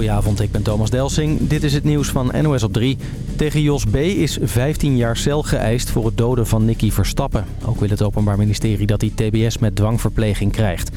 Goedenavond, ik ben Thomas Delsing. Dit is het nieuws van NOS op 3. Tegen Jos B. is 15 jaar cel geëist voor het doden van Nicky Verstappen. Ook wil het Openbaar Ministerie dat hij tbs met dwangverpleging krijgt.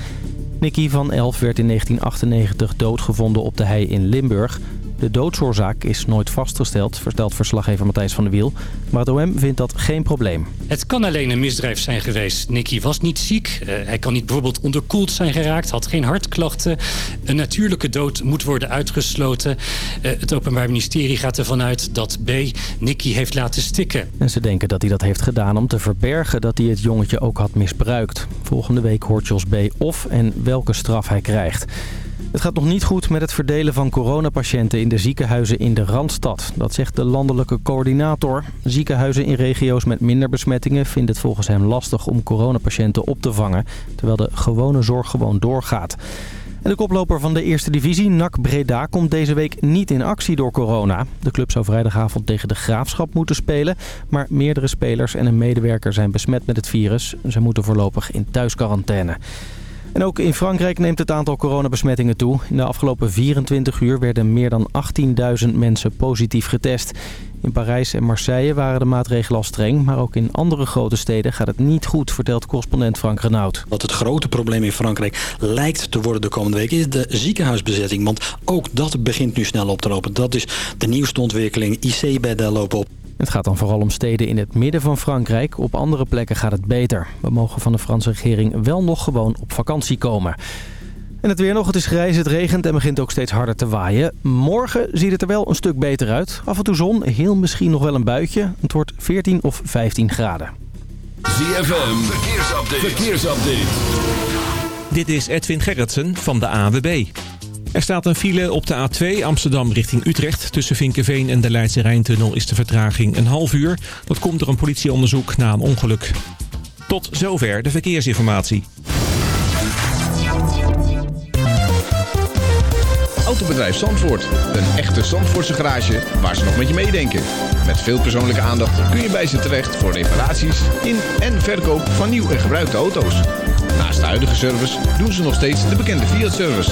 Nicky van 11 werd in 1998 doodgevonden op de hei in Limburg. De doodsoorzaak is nooit vastgesteld, vertelt verslaggever Matthijs van der Wiel. Maar het OM vindt dat geen probleem. Het kan alleen een misdrijf zijn geweest. Nicky was niet ziek. Uh, hij kan niet bijvoorbeeld onderkoeld zijn geraakt. Had geen hartklachten. Een natuurlijke dood moet worden uitgesloten. Uh, het Openbaar Ministerie gaat ervan uit dat B. Nicky heeft laten stikken. En ze denken dat hij dat heeft gedaan om te verbergen dat hij het jongetje ook had misbruikt. Volgende week hoort Jos B. of en welke straf hij krijgt. Het gaat nog niet goed met het verdelen van coronapatiënten in de ziekenhuizen in de Randstad. Dat zegt de landelijke coördinator. Ziekenhuizen in regio's met minder besmettingen vinden het volgens hem lastig om coronapatiënten op te vangen. Terwijl de gewone zorg gewoon doorgaat. En de koploper van de eerste divisie, NAC Breda, komt deze week niet in actie door corona. De club zou vrijdagavond tegen de Graafschap moeten spelen. Maar meerdere spelers en een medewerker zijn besmet met het virus. Ze moeten voorlopig in thuisquarantaine. En ook in Frankrijk neemt het aantal coronabesmettingen toe. In de afgelopen 24 uur werden meer dan 18.000 mensen positief getest. In Parijs en Marseille waren de maatregelen al streng, maar ook in andere grote steden gaat het niet goed, vertelt correspondent Frank Renaud. Wat het grote probleem in Frankrijk lijkt te worden de komende week is de ziekenhuisbezetting. Want ook dat begint nu snel op te lopen. Dat is de nieuwste ontwikkeling. IC-bedden lopen op. Het gaat dan vooral om steden in het midden van Frankrijk. Op andere plekken gaat het beter. We mogen van de Franse regering wel nog gewoon op vakantie komen. En het weer nog, het is grijs, het regent en begint ook steeds harder te waaien. Morgen ziet het er wel een stuk beter uit. Af en toe zon, heel misschien nog wel een buitje. Het wordt 14 of 15 graden. ZFM, verkeersupdate. verkeersupdate. Dit is Edwin Gerritsen van de AWB. Er staat een file op de A2 Amsterdam richting Utrecht. Tussen Vinkenveen en de Leidse Rijntunnel is de vertraging een half uur. Dat komt door een politieonderzoek na een ongeluk. Tot zover de verkeersinformatie. Autobedrijf Zandvoort. Een echte Zandvoortse garage waar ze nog met je meedenken. Met veel persoonlijke aandacht kun je bij ze terecht voor reparaties in en verkoop van nieuw en gebruikte auto's. Naast de huidige service doen ze nog steeds de bekende Fiat-service.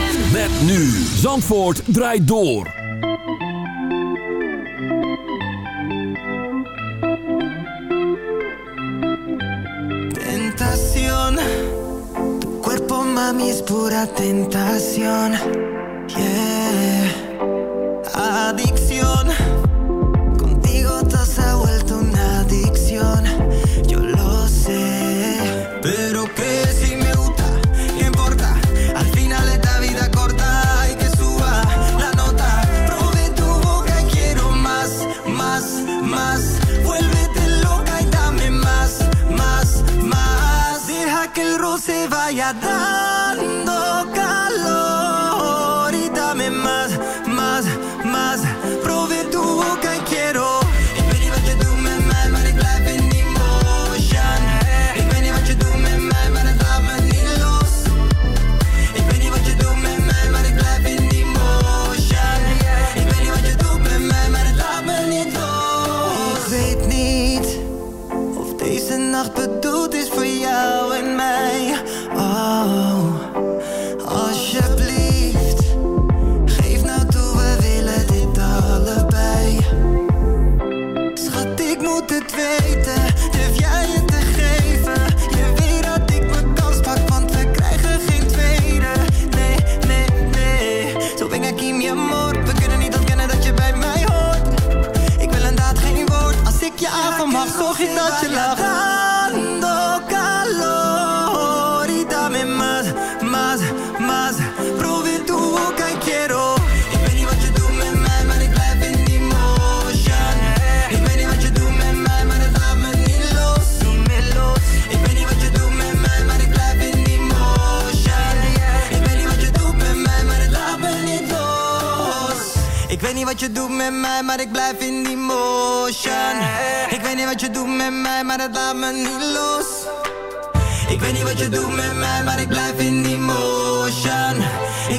Met nu. Zandvoort draait door. Tentación, tu cuerpo mami es pura tentación. Yeah. Adicción,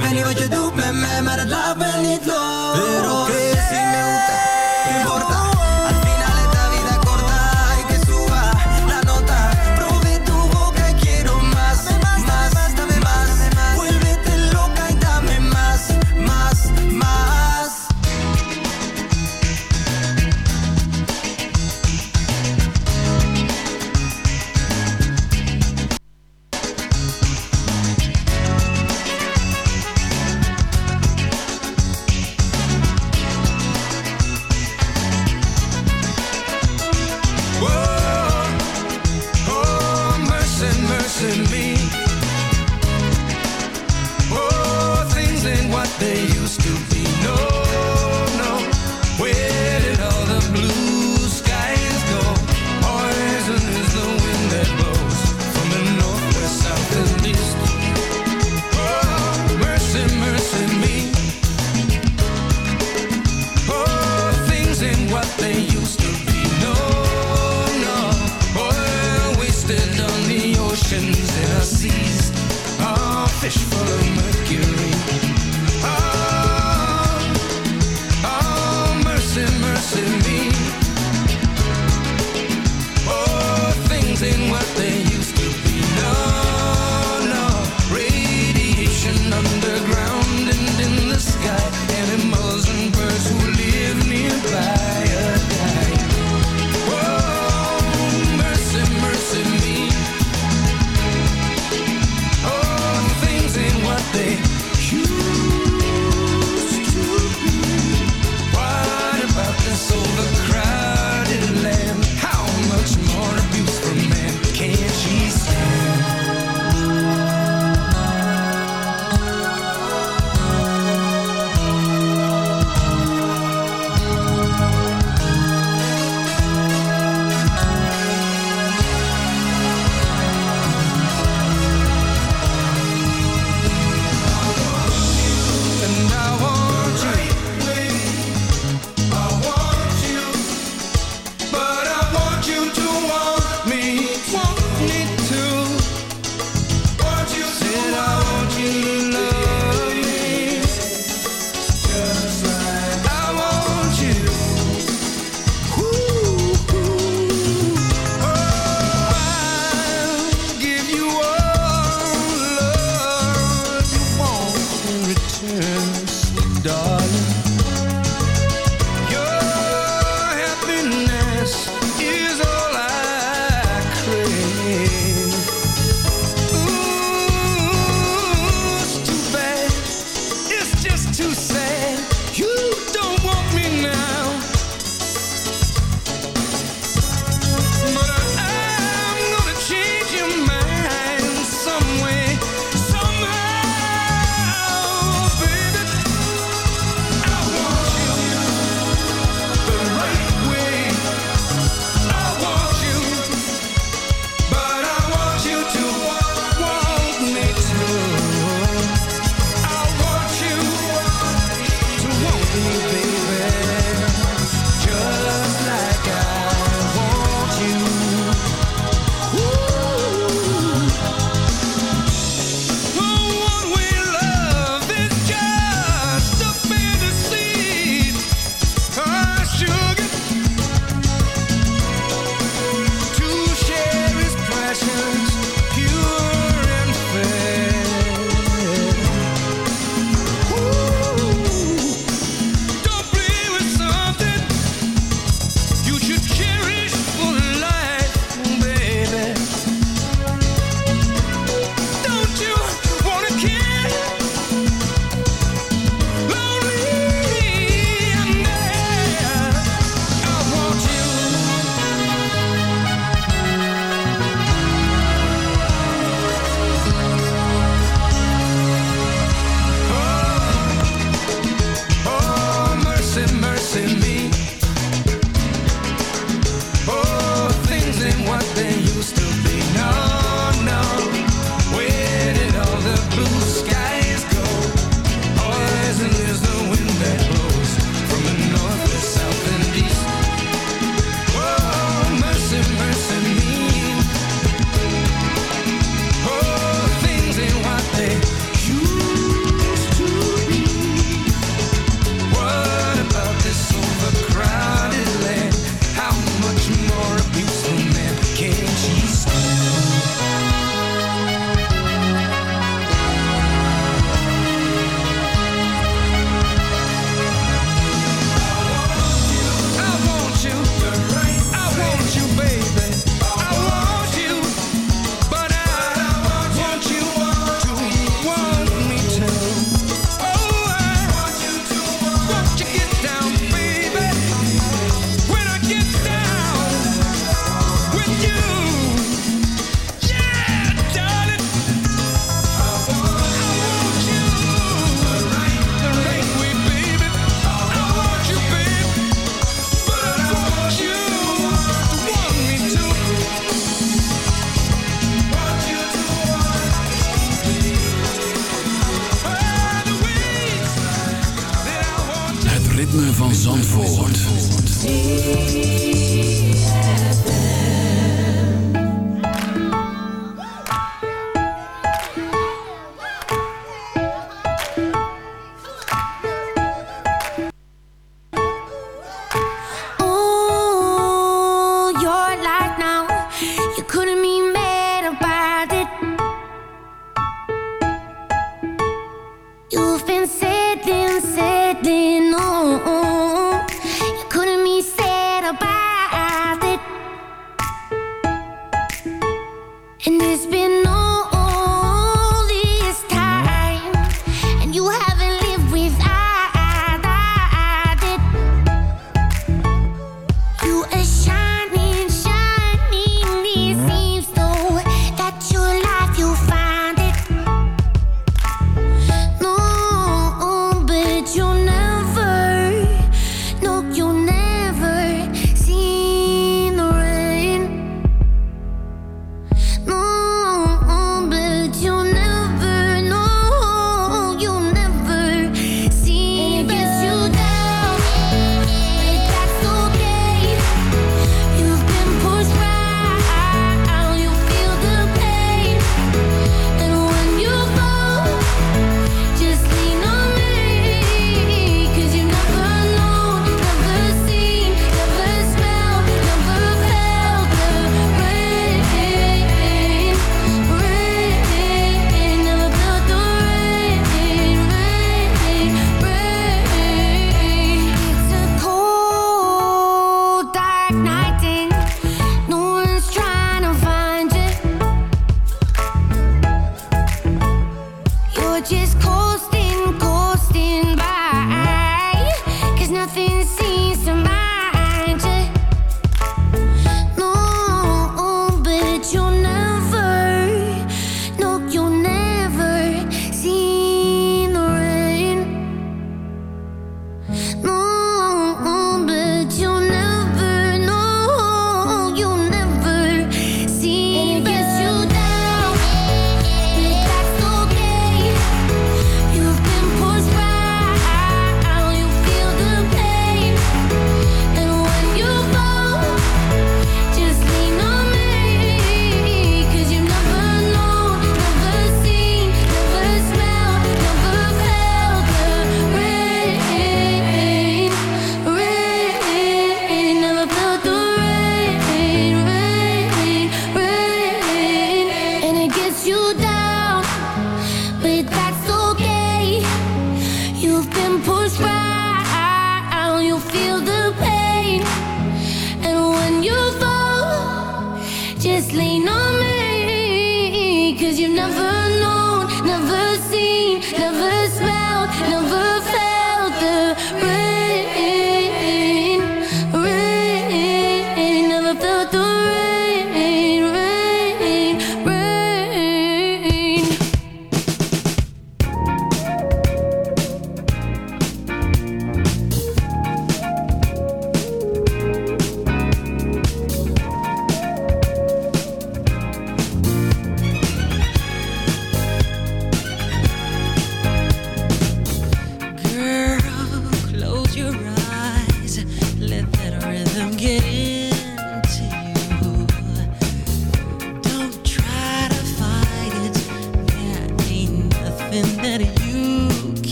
ik weet niet wat je doet met mij, maar dat laat me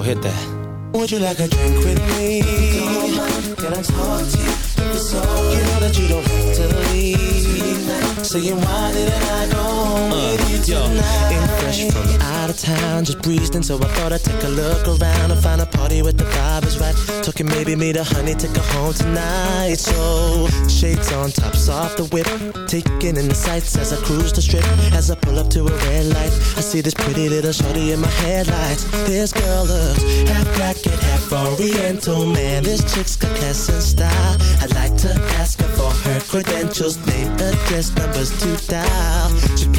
Yo, hit that. Would you like a drink with me? Can I talk to you? All you know that you don't have to leave. Why didn't I go home with you tonight? In fresh from out of town, just breezed in, so I thought I'd take a look around and find a party with the vibe is right. Talking maybe meet a honey, take her home tonight. So shades on, tops off the whip, taking in the sights as I cruise the strip. As I pull up to a red light, I see this pretty little shorty in my headlights. This girl looks half black and half oriental. Man, this chick's got class and style. I'd like to ask her for her credentials, name, address, numbers to dial.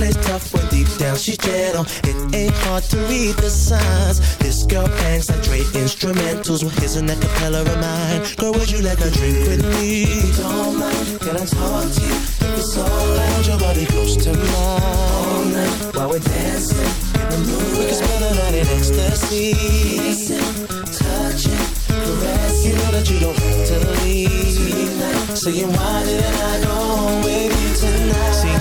Plays tough when deep down she's gentle. It ain't hard to read the signs. This girl bangs like Dre instrumentals. Well, here's an acapella of mine. Girl, would you like a drink with me? Don't mind, can I talk to you? It's Hold your body close to mine. all night while we're dancing in the moonlight. We can spend the night in ecstasy. Kissing, touching, caressing. You know that you don't have to leave. Saying why didn't I go home with you tonight?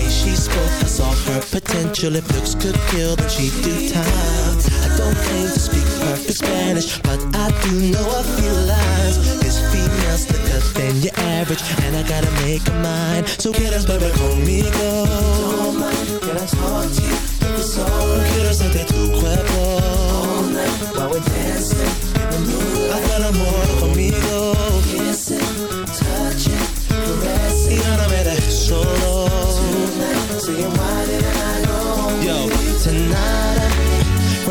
She spoke, I saw her potential. If looks could kill, then she'd do time. I don't claim to speak perfect Spanish, but I do know a few lines. This female's slicker than your average, and I gotta make her mine. So get us, baby, conmigo. Don't mind, can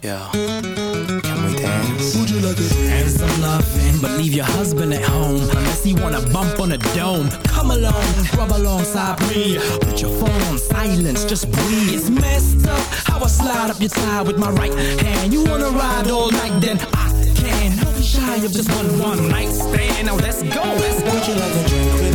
Yo, can we dance? Would you like? And some loving, but leave your husband at home unless he wanna bump on a dome. Come along, rub alongside me. Put your phone on silence, just breathe. It's messed up how I slide up your with my right hand. You wanna ride all night, then I can. Don't be shy just one one night stand. Now let's go. Would you like a drink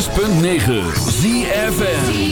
106.9 ZFN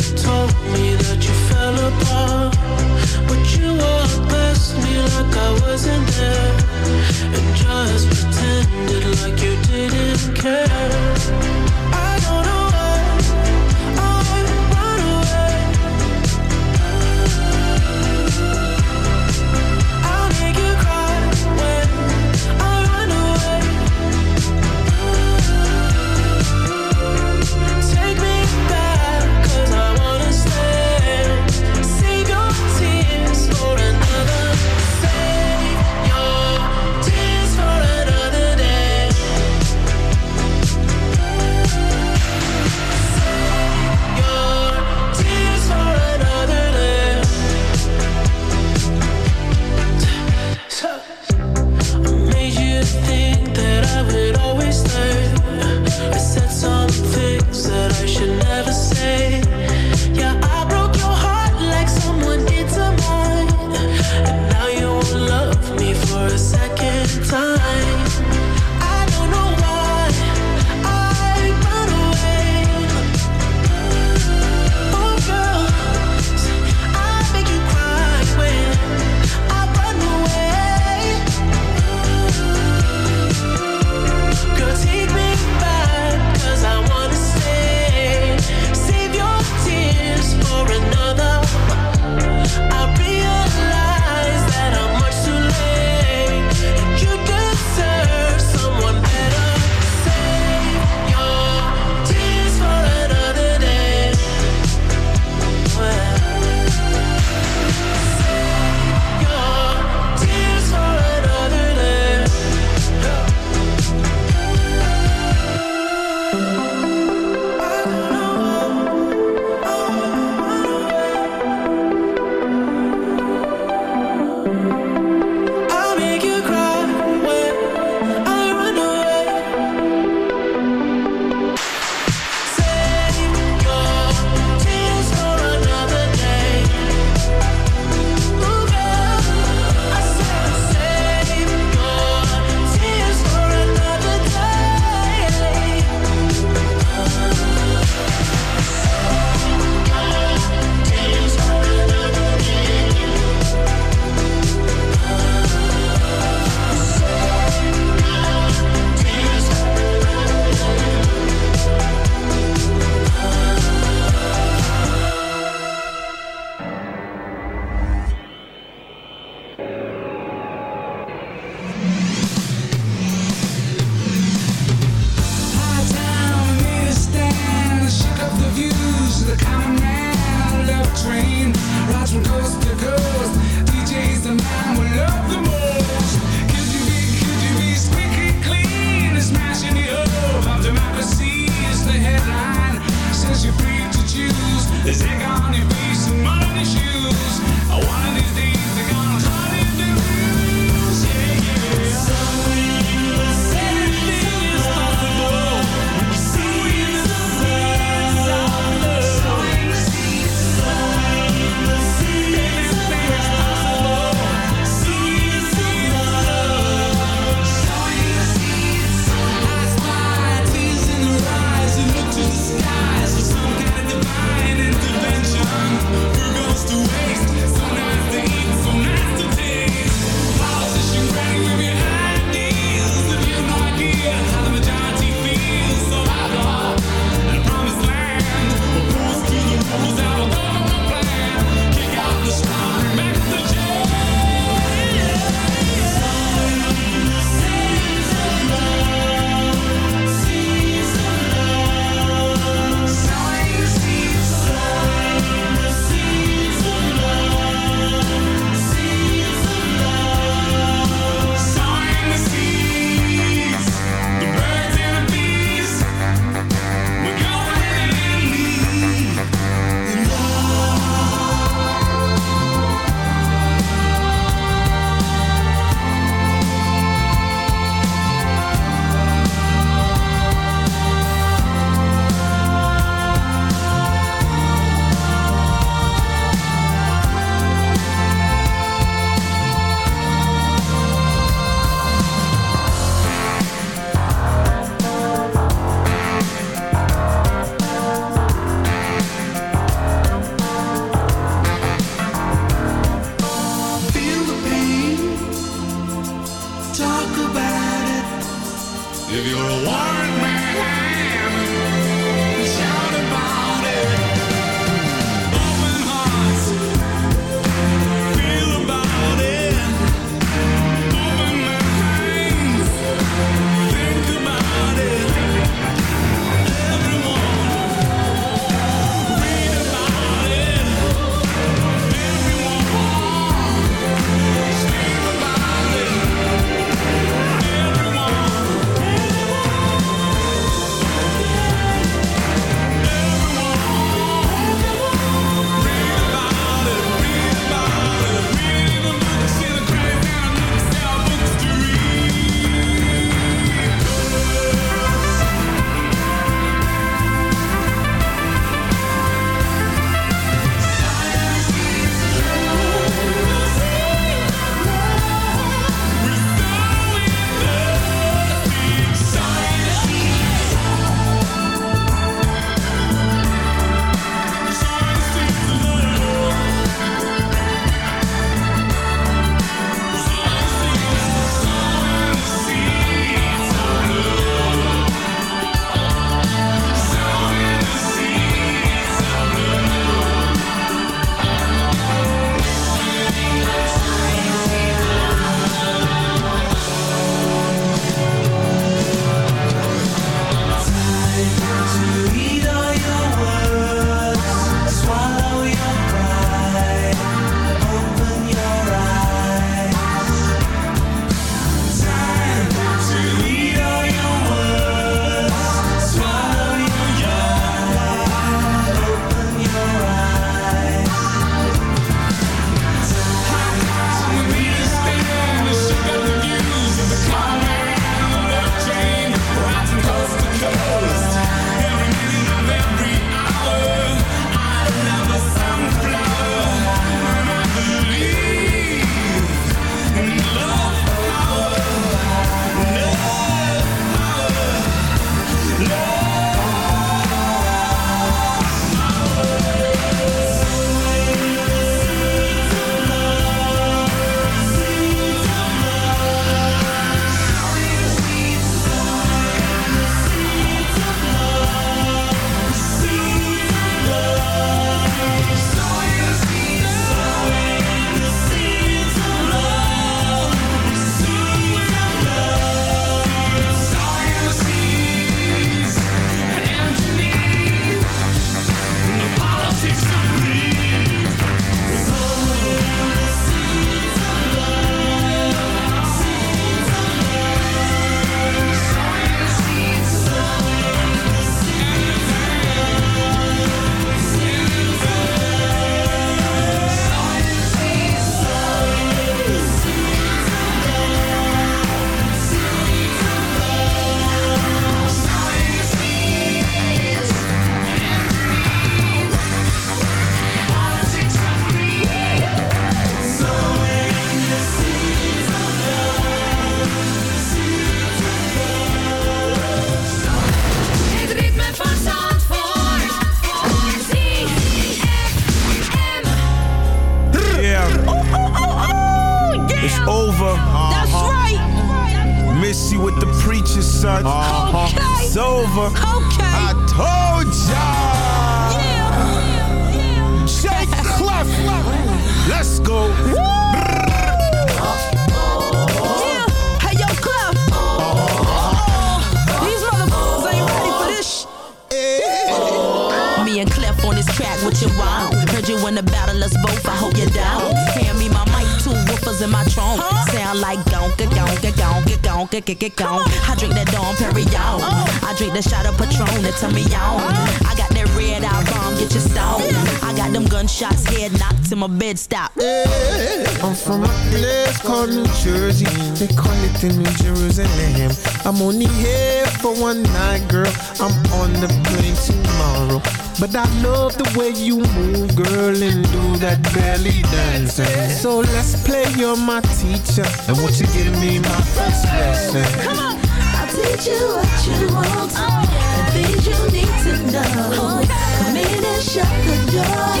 gonka, gonka, gonka. I drink that Dom Perignon. I drink that shot of Patron that turn me on. I got that red eye bomb, get you stoned. I got them gunshots, head knocked till my bed stop. Eh. I'm from a place called New Jersey. They call it the New Jerusalem. I'm only here for one night, girl. I'm on the plane tomorrow. But I love the way you move, girl, and do that belly dancing. So let's play, you're my teacher. And won't you give me my first lesson? Come on. I'll teach you what you want and things you need to know. Come in and shut the door.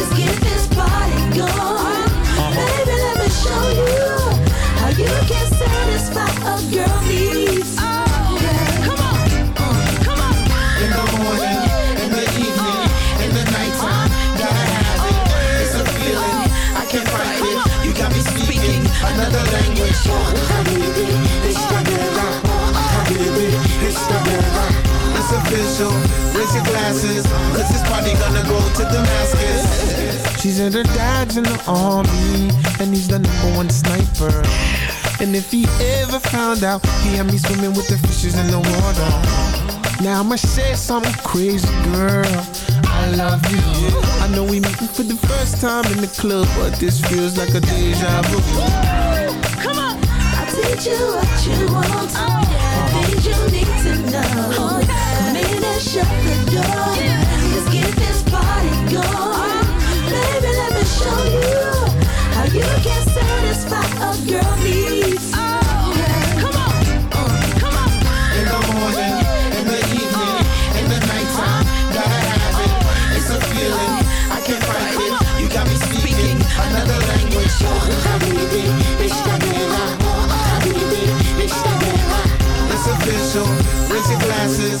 Let's get this party going. Baby, let me show you how you can satisfy a girl needs. special. Raise your glasses, cause this party gonna go to Damascus. She said her dad's in the army, and he's the number one sniper. And if he ever found out, he had me swimming with the fishes in the water. Now I'ma say something crazy, girl. I love you. I know we met for the first time in the club, but this feels like a deja vu. Come on, I'll teach you what you want. Oh, yeah. Things you need to know. Oh, yeah shut the door. Let's get this party going. Baby, let me show you how you can satisfy a girl needs. Oh, come on. Come on. In the morning, in the evening, in the nighttime, gotta have it. It's a feeling, I can't fight it. You got me speaking another language. Habibi, Ishtagela, Habibi, Ishtagela. It's official, raise your glasses,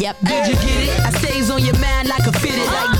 yep. Did you get it? I stays on your mind like a fitted. Like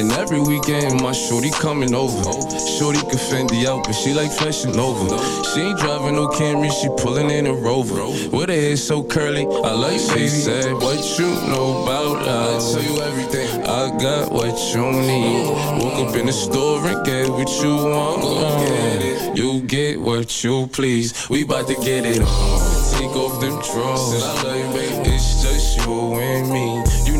And every weekend my shorty coming over. Shorty can Fendi out, but she like fashion over. She ain't driving no Camry, she pulling in a Rover. With her hair so curly, I like she said, what you know about love? I tell you everything. I got what you need. Woke up in the store and get what you want. You get what you please. We bout to get it on. Take off them drawers. It's just you and me. You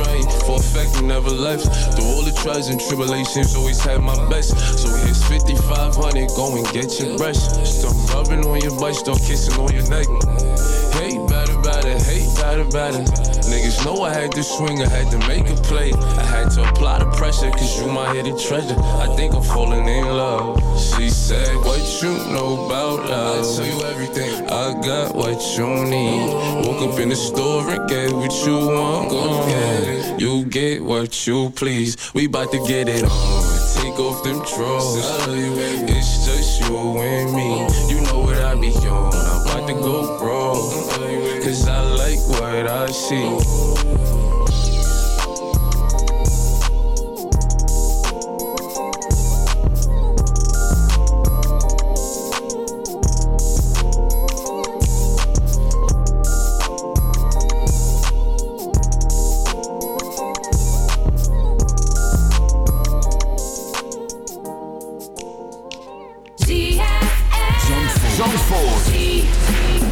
right, for a fact you never left. Through all the trials and tribulations, always had my best. So here's 5500, go and get your brush. Stop rubbing on your butt, start kissing on your neck. Hate better, better, hate better, better. Niggas know I had to swing, I had to make a play. I had to apply the pressure, cause you my hidden treasure. I think I'm falling in love. She said, What you know about love? I tell you everything. I got what you need. Woke up in the store and get what you want. Go get You get what you please. We bout to get it on. Take off them drawers. It's just you and me. You know what I be on. I'm about to go wrong. Cause I like what I see. Zandvoort.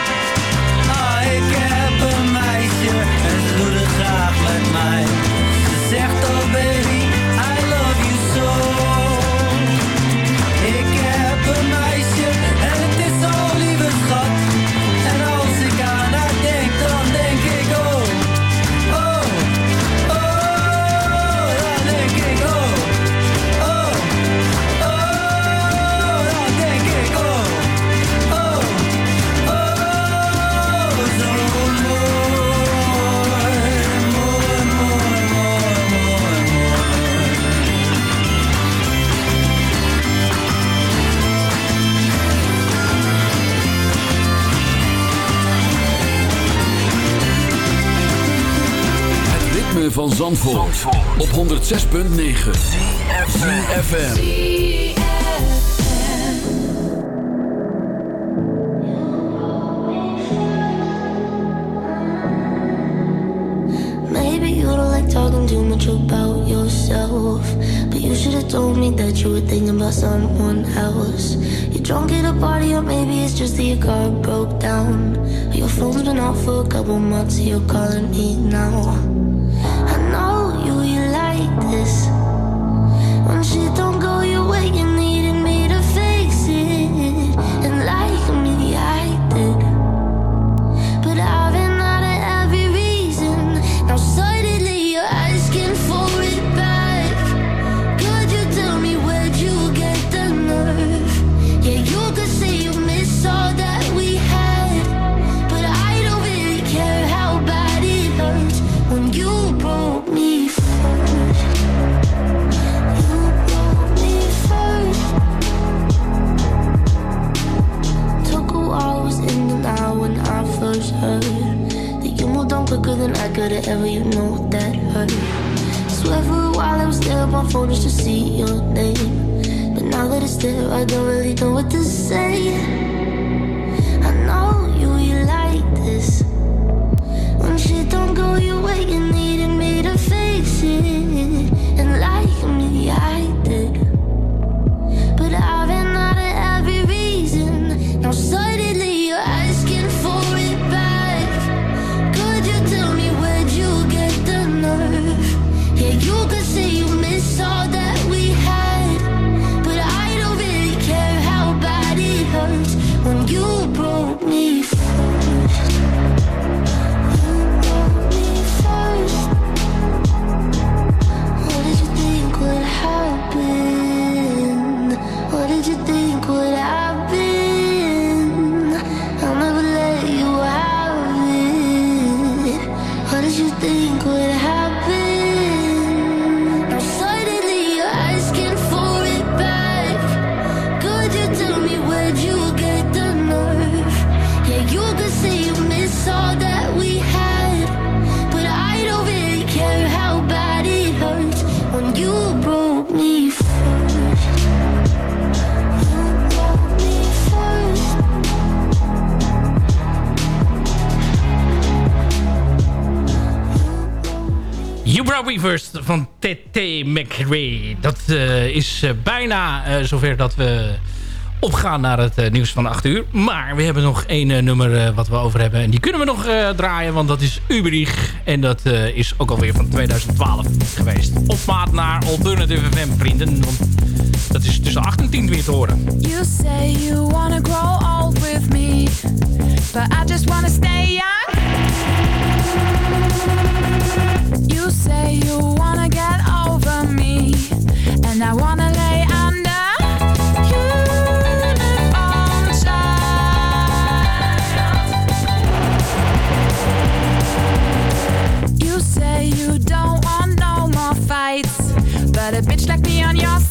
Zandvoort, Zandvoort. op 106.9 FM Maybe you don't like talking too much about yourself But you should have told me that you were thinking about someone else. You're drunk at a party or maybe it's just that your car broke down. Your phone's been off for a couple months, you're calling me now. see your name. But now that it's there, I don't really know what to say. I know you, you like this. When shit don't go your way, you needed me to fix it. And like me, I T.T. McRae. Dat eh, is eh, bijna eh, zover dat we opgaan naar het nieuws van 8 uur. Maar we hebben nog één nummer wat we over hebben. En die kunnen we nog draaien, want dat is Uberich. En dat is ook alweer van 2012 geweest. Op maat naar Alternative FM, vrienden. Want dat is tussen 8 en 10 weer te horen. You say you wanna grow old with me, but I just wanna stay young. A bitch like me on your